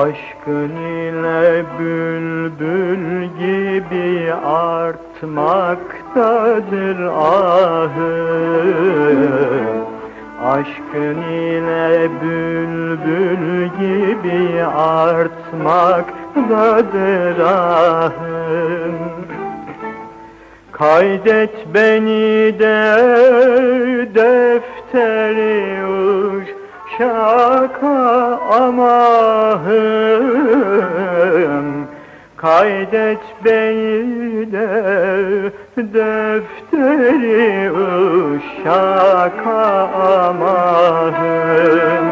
Aşkın ile bülbül gibi artmaktadır ahı. Aşkın ile bülbül gibi artmaktadır ahım. Kaydet beni de defteri uç şaka amahım Kaydet de defteri uşaka amahım.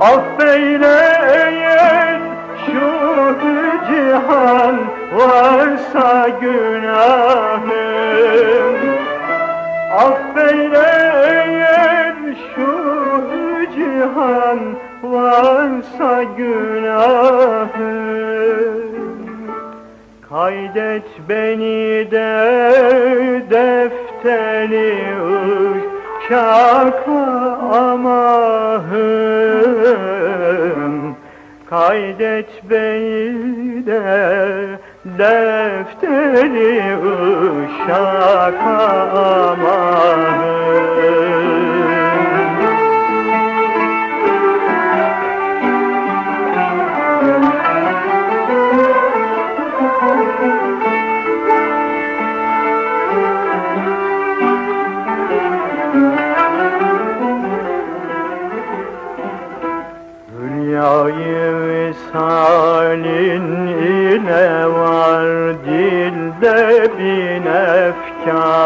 Affeyleyin şu cihan varsa günahım. Affeyleyin varsa günahım Kaydet beni de defteri uşaka amahım. Kaydet beni de defteri uşaka amahım ile var dilde bin efkar?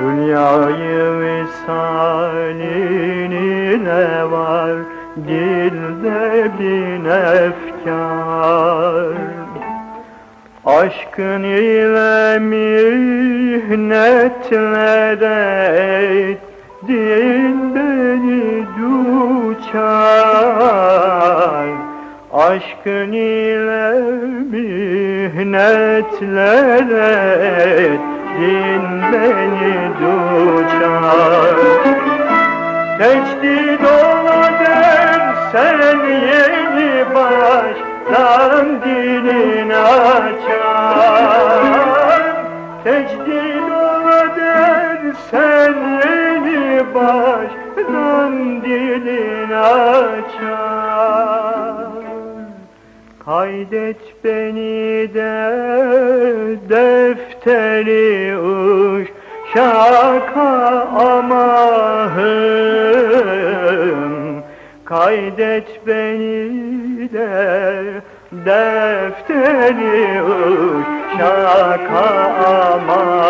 Dünyayı visalin ile var dilde bin efkar? Aşkın ile mihnetlere din beni duçar Aşkın ile mihnetlere din beni duçar. Teçdid ola dersen yeni baştan dilin açar. Teçdid ola dersen yeni baştan dilin açar Kaydet beni de defteri uç şaka amahım. Kaydet beni de defteri uç şaka amahım